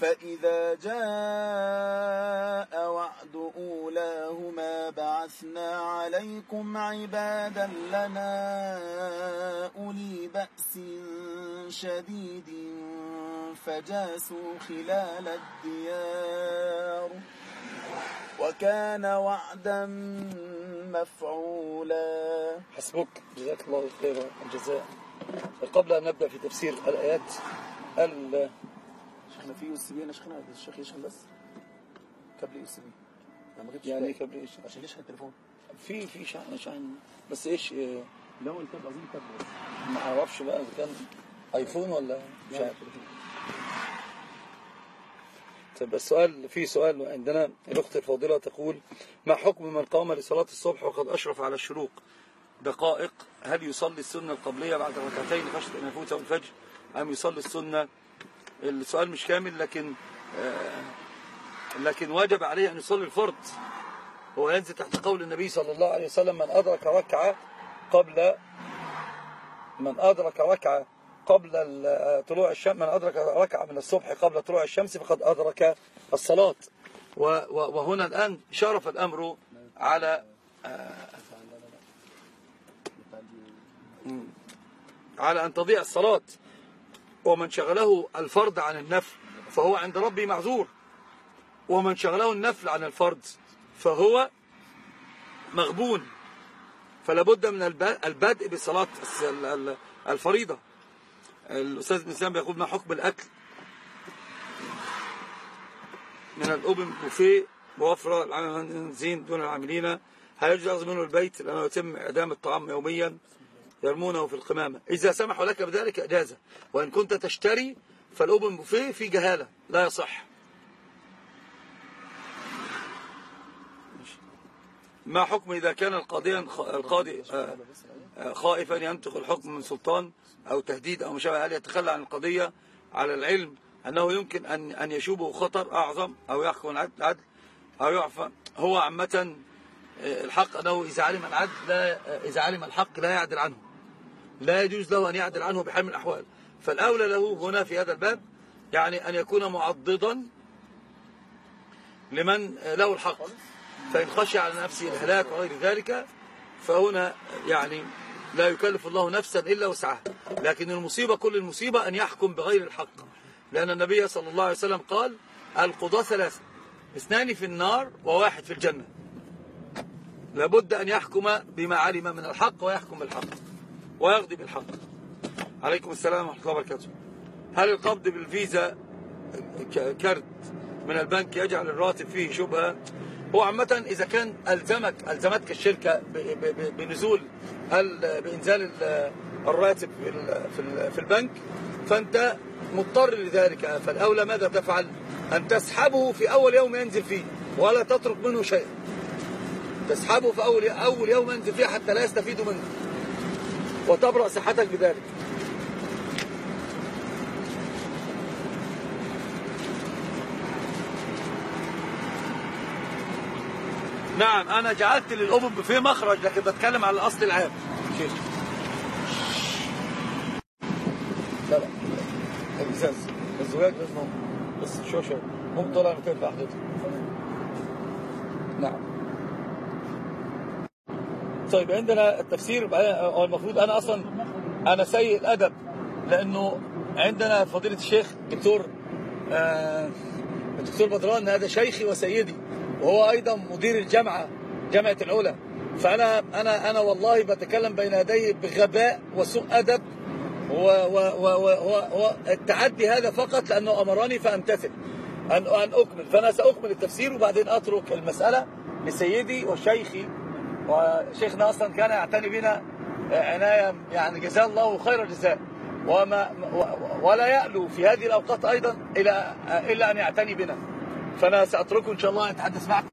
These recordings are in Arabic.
فإذا جاء وعد أولاهما بعثنا عليكم عبادا لنا أولي بأس شديد فجاسوا خلال الديار وكان وعدا مفعولا. حسبك. جزاك الله خير الجزاء قبل أن نبدأ في تفسير الآيات شيخنا في USB انا شيخنا الشيخ يشحن بس؟ كابل USB. أنا ما جبتش يعني. إيه كابل إيش عشان يشحن التليفون. في في شحن شحن. بس إيش لا هو الكابل اظن كابل بس. ما أعرفش بقى إذا كان iPhone ولا مش عارف. طيب السؤال في سؤال عندنا الأخت الفاضلة تقول ما حكم من قام لصلاة الصبح وقد أشرف على الشروق؟ دقائق. هل يصلي السنة القبلية بعد ركعتين خشيه ان يفوته الفجر؟ أم يصلي السنة السؤال مش كامل لكن آه لكن واجب عليه أن يصلي الفرض هو ينزل تحت قول النبي صلى الله عليه وسلم من أدرك ركعة قبل من أدرك ركعة قبل ال- طلوع الشمس من أدرك ركعة من الصبح قبل طلوع الشمس فقد أدرك الصلاة وهنا الآن شرف الأمر على مم. على أن تضيع الصلاة ومن شغله الفرض عن النفل فهو عند ربي معذور. ومن شغله النفل عن الفرض فهو مغبون. فلا بد من الب- البدء بصلاة الفريضة. الأستاذ ابن بيقول ما حكم الأكل؟ من الأوبن بوفيه موفرة العنزين دون العاملين. هل يجوز منه البيت لأنه يتم إعدام الطعام يوميا؟ يرمونه في القمامة. إذا سمحوا لك بذلك إجازة. وإن كنت تشتري فالأوبن بوفيه في جهالة. لا يصح. ما حكم إذا كان القاضي القاضي خائفا ينطق الحكم من سلطان أو تهديد أو مشابه؟ هل يتخلى عن القضية على العلم أنه يمكن أن أن يشوبه خطر أعظم أو يحكم العدل أو يعفى؟ هو عامة آه، الحق أنه إذا علم العدل لا إذا علم الحق لا يعدل عنه. لا يجوز له أن يعدل عنه بحال من الأحوال. فالأولى له هنا في هذا الباب يعني أن يكون معضدا لمن له الحق. فإن خشي على نفسه الهلاك وغير ذلك فهنا يعني لا يكلف الله نفسا إلا وسعها. لكن المصيبة كل المصيبة أن يحكم بغير الحق. لأن النبي صلى الله عليه وسلم قال القضاة ثلاثة اثنان في النار وواحد في الجنة. لابد أن يحكم بما علم من الحق ويحكم بالحق. ويقضي بالحق. عليكم السلام ورحمة الله وبركاته. هل القبض بالفيزا كارت من البنك يجعل الراتب فيه شبهة؟ هو عامة إذا كان ألزمك ألزمتك الشركة بنزول ال- بإنزال ال- الراتب في ال- في ال- في البنك فأنت مضطر لذلك. فالأولى ماذا تفعل؟ أن تسحبه في أول يوم ينزل فيه ولا تترك منه شيء. تسحبه في أول أول يوم ينزل فيه حتى لا يستفيد منه. وتبرأ صحتك بذلك. نعم أنا جعلت للأوبن بوفيه مخرج لكن بتكلم على الأصل العام. شيخ. لا لا الإزاز الزجاج لازم بس شو شو؟ هم طلع 200 في حضرتك نعم. طيب عندنا التفسير هو المفروض أنا أصلا أنا سيء الأدب لأنه عندنا فضيلة الشيخ دكتور آه الدكتور بدران هذا شيخي وسيدي وهو أيضا مدير الجامعة جامعة العلا. فأنا أنا أنا والله بتكلم بين يديه بغباء وسوء أدب والتعدي هذا فقط لأنه أمرني فأمتثل أن أن أكمل. فأنا سأكمل التفسير وبعدين أترك المسألة لسيدي وشيخي وشيخنا أصلا كان يعتني بنا عناية يعني جزاه الله خير الجزاء. وما ولا يألو في هذه الأوقات أيضا إلى إلا أن يعتني بنا. فأنا سأتركه إن شاء الله يتحدث معكم.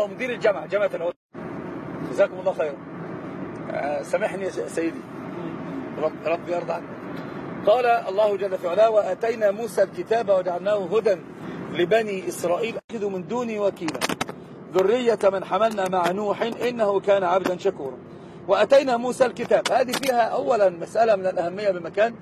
هو مدير الجامعة جامعة العلوم جزاكم الله خيرا. آه، سامحني يا سيدي. رب رب يرضى عنك. قال الله جل في علاه وآتينا موسى الكتاب وجعلناه هدى لبني إسرائيل. أخذوا من دوني وكيلا. ذرية من حملنا مع نوح إنه كان عبدا شكورا. وأتينا موسى الكتاب. هذه فيها اولا مسألة من الأهمية بمكان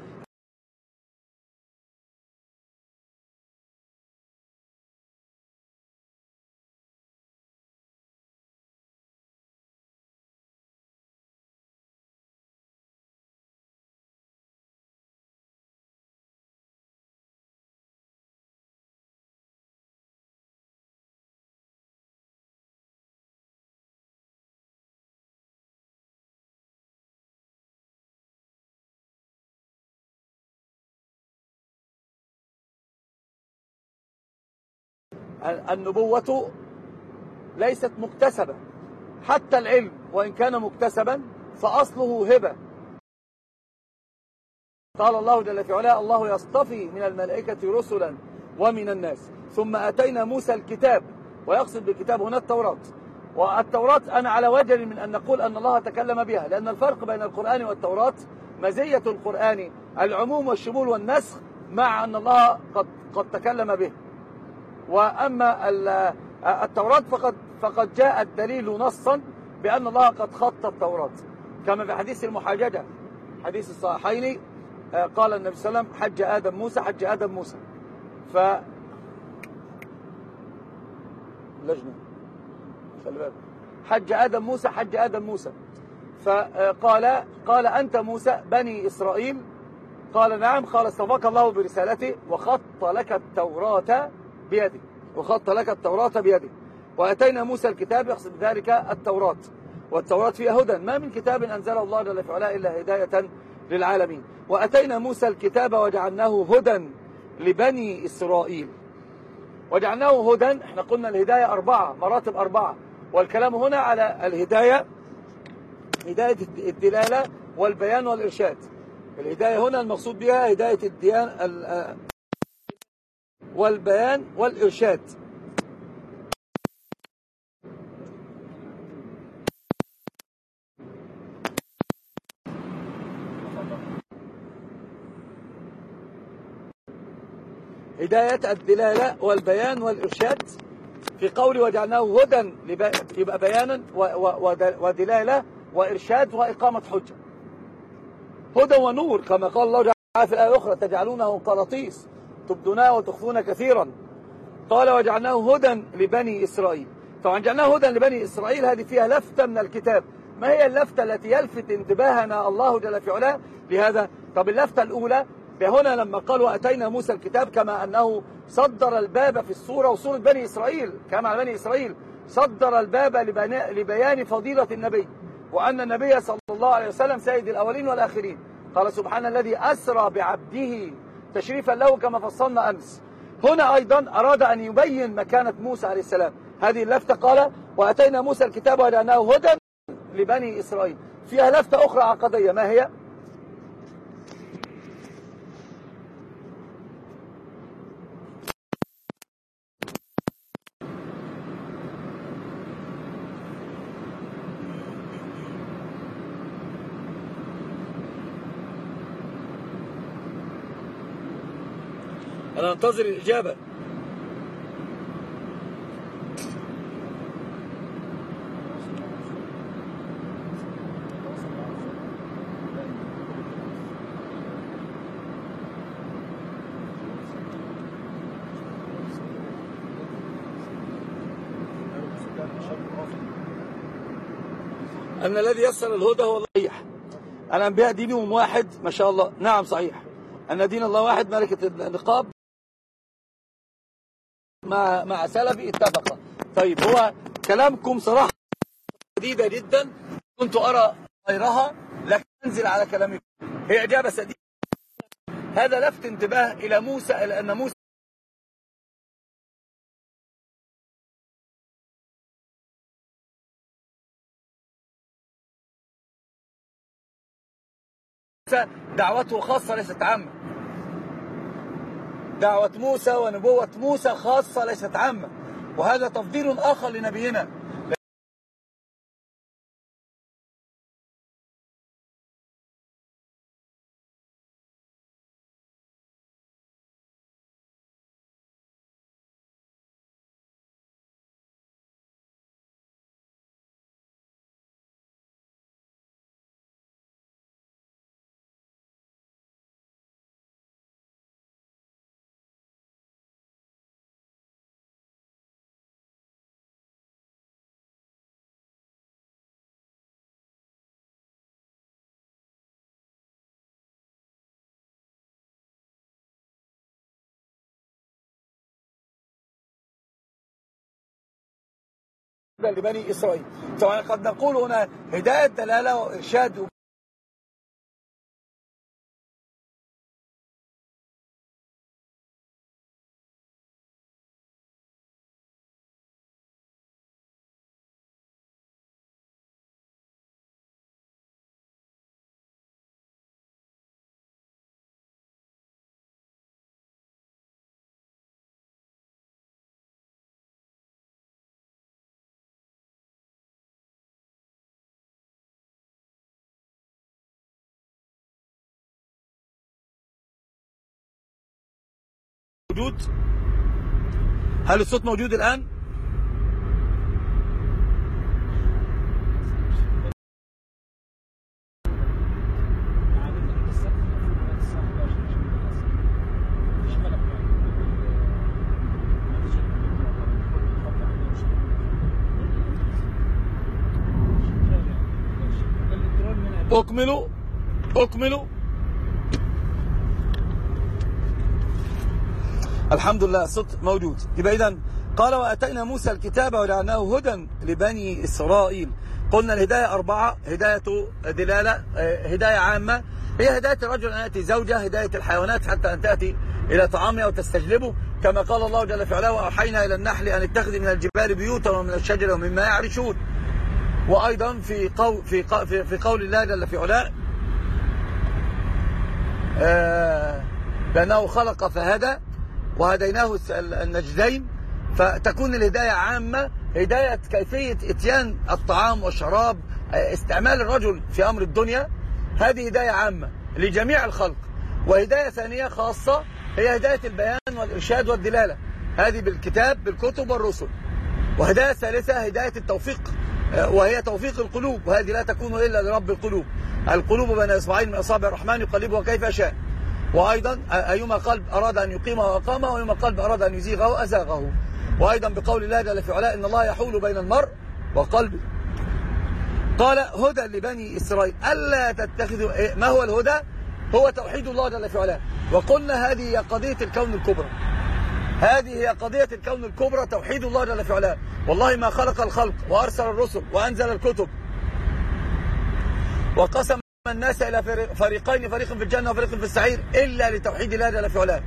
النبوة ليست مكتسبة. حتى العلم وإن كان مكتسبا فأصله هبة. قال الله جل في علاه الله يصطفي من الملائكة رسلا ومن الناس. ثم أتينا موسى الكتاب ويقصد بالكتاب هنا التوراة. والتوراة أنا على وجل من أن نقول أن الله تكلم بها لأن الفرق بين القرآن والتوراة مزية القرآن العموم والشمول والنسخ مع أن الله قد, قد تكلم به. وأما التوراة فقد, فقد جاء الدليل نصا بأن الله قد خط التوراة. كما في حديث المحاججة حديث الصحيحين قال النبي صلى الله عليه وسلم حج آدم موسى حج آدم موسى. ف لجنة. حج آدم موسى حج آدم موسى. فقال قال أنت موسى بني إسرائيل؟ قال نعم. قال اصطفاك الله برسالته وخط لك التوراة بيده وخط لك التوراة بيده وأتينا موسى الكتاب يقصد بذلك التوراة. والتوراة فيها هدى ما من كتاب أنزله الله جل في إلا هداية للعالمين. وأتينا موسى الكتاب وجعلناه هدى لبني إسرائيل. وجعلناه هدى إحنا قلنا الهداية أربعة مراتب أربعة. والكلام هنا على الهداية هداية الدلالة والبيان والإرشاد. الهداية هنا المقصود بها هداية الديان والبيان والإرشاد. هداية الدلالة والبيان والإرشاد. في قول وجعلناه هدى يبقى بيانا ودلالة وإرشاد وإقامة حجة. هدى ونور كما قال الله في الآية الأخرى تجعلونه قراطيس تبدونها وتخفون كثيرا. قال وجعلناه هدى لبني إسرائيل. طبعا جعلناه هدى لبني إسرائيل هذه فيها لفتة من الكتاب. ما هي اللفتة التي يلفت انتباهنا الله جل في علاه لهذا؟ طب اللفتة الأولى هنا لما قال وأتينا موسى الكتاب كما أنه صدر الباب في الصورة وصورة بني إسرائيل. كما بني إسرائيل صدر الباب لبيان فضيلة النبي. وأن النبي صلى الله عليه وسلم سيد الأولين والآخرين. قال سبحان الذي أسرى بعبده تشريفا له كما فصلنا أمس. هنا أيضا أراد أن يبين مكانة موسى عليه السلام. هذه اللفتة قال وأتينا موسى الكتاب وجعلناه هدى لبني إسرائيل. فيها لفتة أخرى عقدية. ما هي؟ أنا أنتظر الإجابة. أن الذي يسر الهدى هو صحيح الأنبياء دينهم واحد ما شاء الله. نعم صحيح. أن دين الله واحد ملكة النقاب. مع مع سلفي اتفق. طيب هو كلامكم صراحة شديدة جدا. كنت أرى غيرها لكن أنزل على كلامكم. هي إجابة سديدة. هذا لفت انتباه إلى موسى إلى أن موسى دعوته خاصة ليست عامة. دعوة موسى ونبوة موسى خاصة ليست عامة. وهذا تفضيل آخر لنبينا. لبني إسرائيل. طبعا قد نقول هنا هداية دلالة وإرشاد موجود؟ هل الصوت موجود الآن؟ أكملوا أكملوا. الحمد لله الصوت موجود. يبقى إذا قال وأتينا موسى الكتاب وجعلناه هدى لبني إسرائيل. قلنا الهداية أربعة هداية دلالة آه، هداية عامة. هي هداية الرجل أن يأتي زوجة هداية الحيوانات حتى أن تأتي إلى طعامها وتستجلبه. كما قال الله جل في علاه وأوحينا إلى النحل أن اتخذ من الجبال بيوتا ومن الشجر ومما يعرشون. وأيضا في قول, في قول, في قول الله جل في علاه آه، لأنه خلق فهدى وهديناه النجدين فتكون الهداية عامة هداية كيفية إتيان الطعام والشراب استعمال الرجل في أمر الدنيا. هذه هداية عامة لجميع الخلق. وهداية ثانية خاصة هي هداية البيان والإرشاد والدلالة. هذه بالكتاب بالكتب والرسل. وهداية ثالثة هداية التوفيق وهي توفيق القلوب. وهذه لا تكون إلا لرب القلوب. القلوب بين إصبعين من أصابع الرحمن يقلبها كيف شاء وأيضا أيما قلب أراد أن يقيمه وأقامه وأيما قلب أراد أن يزيغه أزاغه وأيضا بقول الله جل في علاء إن الله يحول بين المرء وقلبه قال هدى لبني إسرائيل. ألا تتخذوا إيه؟ ما هو الهدى؟ هو توحيد الله جل في علاء وقلنا هذه هي قضية الكون الكبرى. هذه هي قضية الكون الكبرى توحيد الله جل في علاء والله ما خلق الخلق وأرسل الرسل وأنزل الكتب. وقسم الناس إلى فريقين فريق في الجنة وفريق في السعير إلا لتوحيد الله جل في علاه.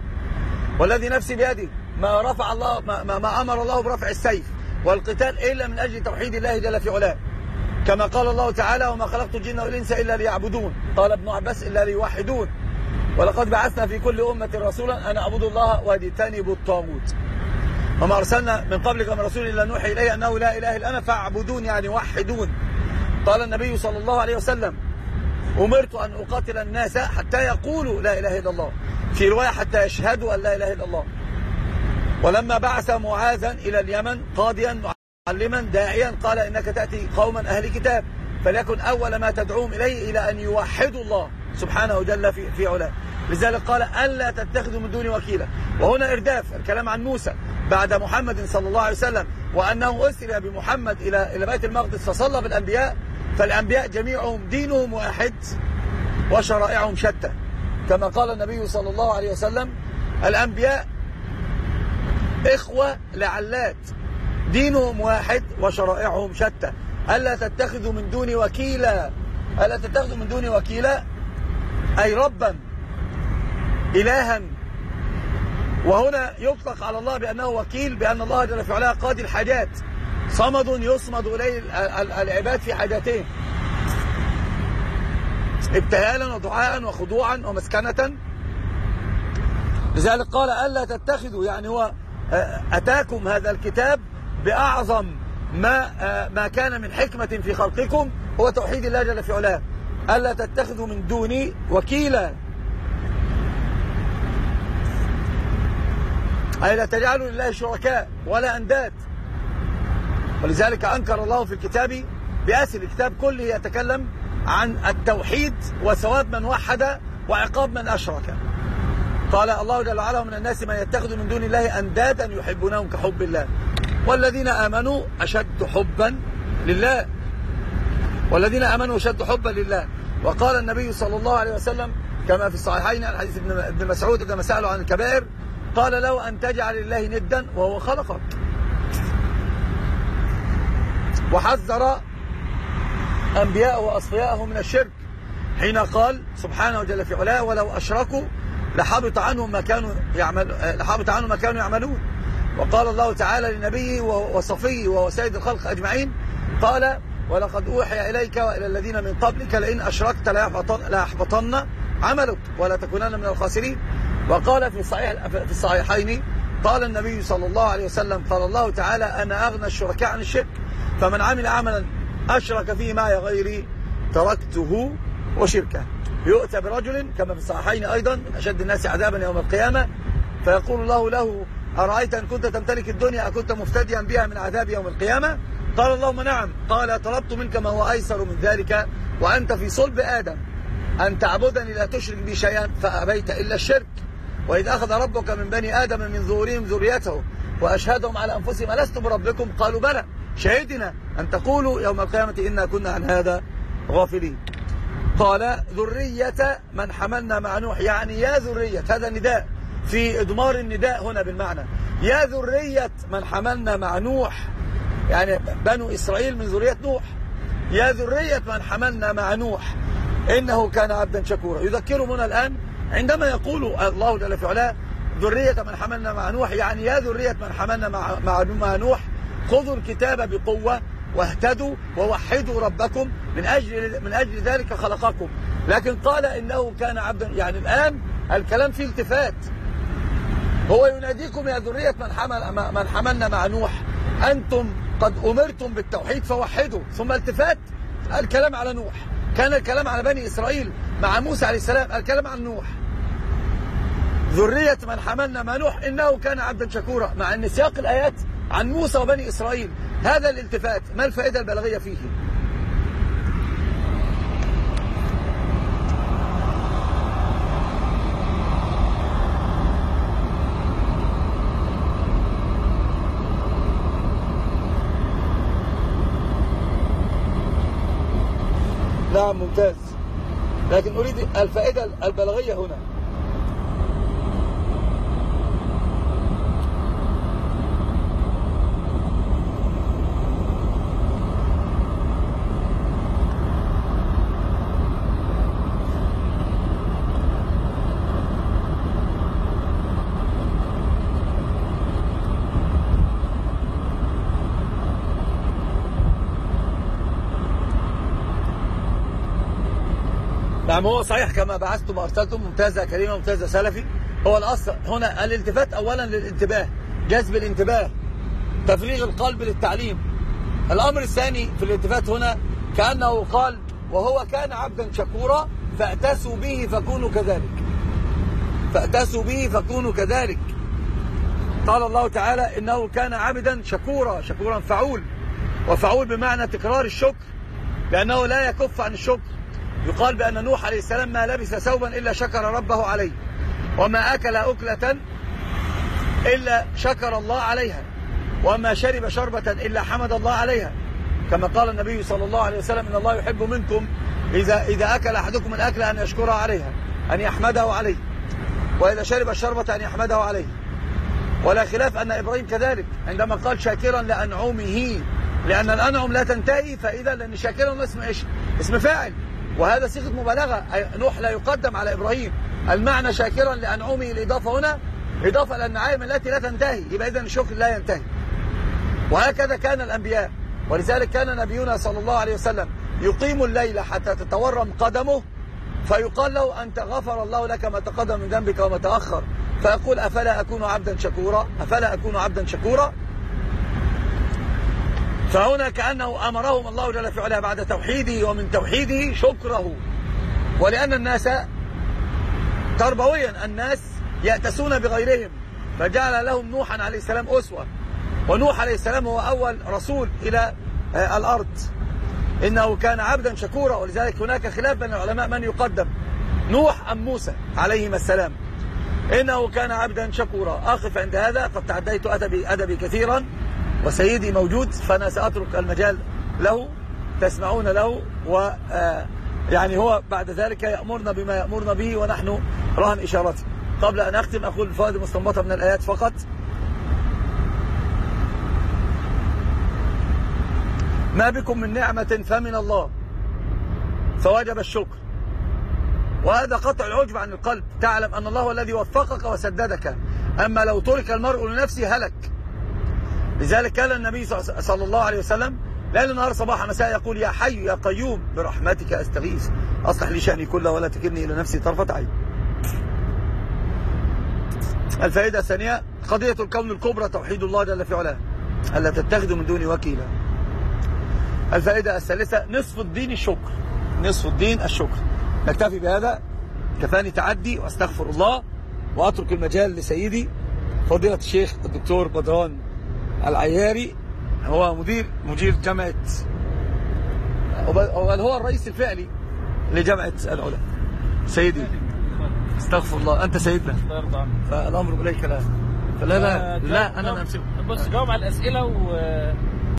والذي نفسي بيده ما رفع الله ما, ما, أمر الله برفع السيف والقتال إلا من أجل توحيد الله جل في علاه. كما قال الله تعالى وما خلقت الجن والإنس إلا ليعبدون قال ابن عباس إلا ليوحدون ولقد بعثنا في كل أمة رسولا أن أعبدوا الله واجتنبوا الطاغوت. وما أرسلنا من قبلك من رسول إلا نوحي إليه أنه لا إله إلا أنا فاعبدون يعني وحدون. قال النبي صلى الله عليه وسلم أمرت أن أقاتل الناس حتى يقولوا لا إله إلا الله. في رواية حتى يشهدوا أن لا إله إلا الله. ولما بعث معاذا إلى اليمن قاضيا معلما داعيا قال إنك تأتي قوما أهل كتاب فليكن أول ما تدعوهم إليه إلى أن يوحدوا الله سبحانه جل في, في علاه. لذلك قال ألا تتخذوا من دون وكيلا. وهنا إرداف الكلام عن موسى بعد محمد صلى الله عليه وسلم وأنه أسر بمحمد إلى إلى بيت المقدس فصلى بالأنبياء فالأنبياء جميعهم دينهم واحد وشرائعهم شتى. كما قال النبي صلى الله عليه وسلم الأنبياء إخوة لعلات دينهم واحد وشرائعهم شتى. ألا تتخذوا من دوني وكيلا؟ ألا تتخذوا من دوني وكيلا؟ أي ربا إلها. وهنا يطلق على الله بأنه وكيل بأن الله جل في علاه قاضي الحاجات. صمد يصمد إليه العباد في حاجاتهم ابتهالا ودعاء وخضوعا ومسكنة. لذلك قال ألا تتخذوا يعني هو آه، أتاكم هذا الكتاب بأعظم ما آه، ما كان من حكمة في خلقكم هو توحيد الله جل في علاه. ألا تتخذوا من دوني وكيلا. أي لا تجعلوا لله شركاء ولا أنداد. ولذلك أنكر الله في الكتاب بأسر الكتاب كله يتكلم عن التوحيد وثواب من وحد وعقاب من أشرك. قال الله جل وعلا من الناس من يتخذ من دون الله أندادا يحبونهم كحب الله والذين آمنوا أشد حبا لله والذين آمنوا أشد حبا لله. وقال النبي صلى الله عليه وسلم كما في الصحيحين عن حديث ابن مسعود عندما سألوا عن الكبائر قال له أن تجعل الله ندا وهو خلقك. وحذر أنبياءه وأصفياءه من الشرك. حين قال سبحانه وجل في علاه ولو أشركوا لحبط عنهم ما كانوا يعمل لحبط عنهم ما كانوا يعملون. وقال الله تعالى لنبيه وصفيه وهو سيد الخلق أجمعين قال ولقد أوحي إليك وإلى الذين من قبلك لئن أشركت ليحبطن عملك ولا تكونن من الخاسرين. وقال في صحيح في الصحيحين قال النبي صلى الله عليه وسلم قال الله تعالى أنا أغنى الشركاء عن الشرك فمن عمل عملا أشرك فيه معي غيري تركته وشركه. يؤتى برجل كما في الصحيحين أيضا من أشد الناس عذابا يوم القيامة فيقول الله له أرأيت أن كنت تمتلك الدنيا أكنت مفتديا بها من عذاب يوم القيامة؟ قال اللهم نعم. قال طلبت منك ما هو أيسر من ذلك وأنت في صلب آدم. أن تعبدني لا تشرك بي شيئا فأبيت إلا الشرك. وإذ أخذ ربك من بني آدم من ظهورهم ذريته وأشهدهم على أنفسهم ألست بربكم؟ قالوا بلى. شهدنا أن تقولوا يوم القيامة إنا كنا عن هذا غافلين. قال ذرية من حملنا مع نوح يعني يا ذرية هذا نداء. في إضمار النداء هنا بالمعنى. يا ذرية من حملنا مع نوح يعني بنو إسرائيل من ذرية نوح. يا ذرية من حملنا مع نوح إنه كان عبدا شكورا. يذكرهم هنا الآن عندما يقول الله جل في علاه ذرية من حملنا مع نوح يعني يا ذرية من حملنا مع, مع, مع نوح خذوا الكتاب بقوة واهتدوا ووحدوا ربكم من أجل, من أجل ذلك خلقكم. لكن قال إنه كان عبدا يعني الآن الكلام فيه التفات. هو يناديكم يا ذرية من, حمل من حملنا مع نوح. أنتم قد أمرتم بالتوحيد فوحدوا. ثم التفات الكلام على نوح. كان الكلام على بني إسرائيل مع موسى عليه السلام الكلام عن نوح. ذرية من حملنا مع نوح إنه كان عبدا شكورا. مع أن سياق الآيات عن موسى وبني إسرائيل. هذا الالتفات ما الفائدة البلاغية فيه؟ نعم ممتاز. لكن أريد الفائدة البلاغية هنا. نعم هو صحيح كما بعثتم وأرسلتم ممتازة كريمة ممتازة سلفي. هو الأصل هنا الالتفات أولا للانتباه جذب الانتباه تفريغ القلب للتعليم. الأمر الثاني في الالتفات هنا كأنه قال وهو كان عبدا شكورا فأتسوا به فكونوا كذلك. فأتسوا به فكونوا كذلك. قال الله تعالى إنه كان عبدا شكورا شكورا فعول. وفعول بمعنى تكرار الشكر لأنه لا يكف عن الشكر. يقال بأن نوح عليه السلام ما لبس ثوبا إلا شكر ربه عليه وما أكل أكلة إلا شكر الله عليها وما شرب شربة إلا حمد الله عليها. كما قال النبي صلى الله عليه وسلم إن الله يحب منكم إذا, إذا أكل أحدكم الأكل أن يشكرها عليها أن يحمده عليه وإذا شرب الشربة أن يحمده عليه. ولا خلاف أن إبراهيم كذلك عندما قال شاكرا لأنعمه لأن الأنعم لا تنتهي فإذا لأن شاكرا اسم إيش؟ اسم فاعل. وهذا صيغة مبالغة. نوح لا يقدم على إبراهيم. المعنى شاكرا لانعمه الاضافه هنا؟ إضافة إلى النعائم التي لا تنتهي. يبقى اذا الشكر لا ينتهي. وهكذا كان الأنبياء. ولذلك كان نبينا صلى الله عليه وسلم يقيم الليل حتى تتورم قدمه فيقال له أنت غفر الله لك ما تقدم من ذنبك وما تأخر. فيقول أفلا أكون عبدا شكورا؟ أفلا أكون عبدا شكورا؟ فهنا كأنه أمرهم الله جل في علاه بعد توحيده ومن توحيده شكره. ولأن الناس تربويا الناس يأتسون بغيرهم. فجعل لهم نوحا عليه السلام أسوة. ونوح عليه السلام هو أول رسول إلى آه، الأرض. إنه كان عبدا شكورا ولذلك هناك خلاف بين العلماء من يقدم. نوح أم موسى عليهما السلام. إنه كان عبدا شكورا. أقف عند هذا قد تعديت أدبي, أدبي كثيرا. وسيدي موجود فأنا سأترك المجال له تسمعون له و آه، يعني هو بعد ذلك يأمرنا بما يأمرنا به ونحن رهن إشارته قبل أن أختم أقول الفوائد مستنبطة من الآيات فقط. ما بكم من نعمة فمن الله؟ فوجب الشكر. وهذا قطع العجب عن القلب. تعلم أن الله الذي وفقك وسددك أما لو ترك المرء لنفسه هلك. لذلك كان النبي صلى الله عليه وسلم ليل نهار صباحا مساء يقول يا حي يا قيوم برحمتك أستغيث. أصلح لي شأني كله ولا تكلني إلى نفسي طرفة عين. الفائدة الثانية قضية الكون الكبرى توحيد الله جل في علاه ألا تتخذوا من دوني وكيلا. الفائدة الثالثة نصف الدين الشكر. نصف الدين الشكر. نكتفي بهذا. كفاني تعدي وأستغفر الله وأترك المجال لسيدي فضيلة الشيخ الدكتور بدران العياري هو مدير مدير جامعة هو هو الرئيس الفعلي لجامعة العلا. سيدي. استغفر الله. أنت سيدنا. فالأمر إليك الآن فلا لا لا أنا اللي أمسكه بص جاوب على الأسئلة و